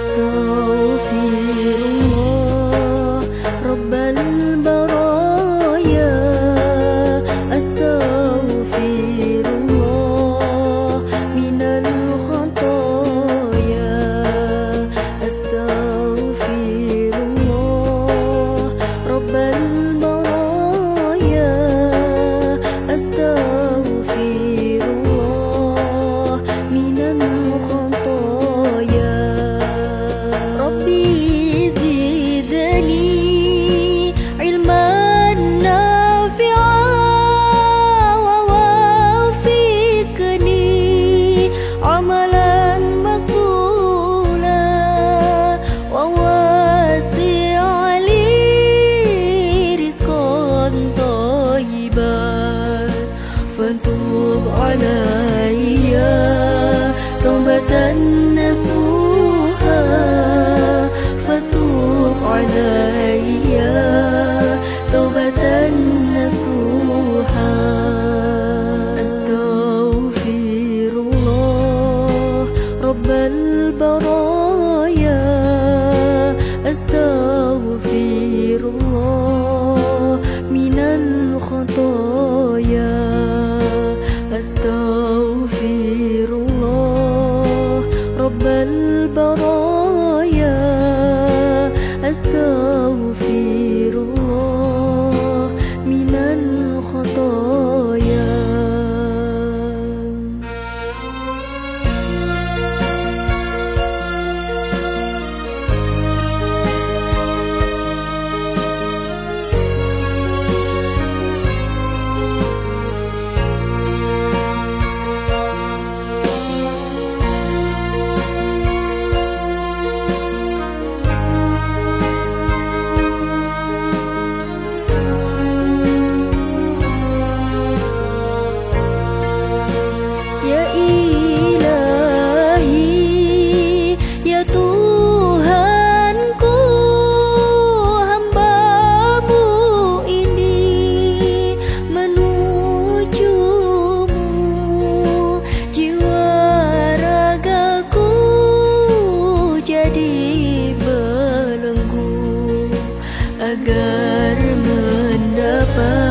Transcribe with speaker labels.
Speaker 1: as though. أستغفر استغفر الله رب البرايا أستغفر agar mendapat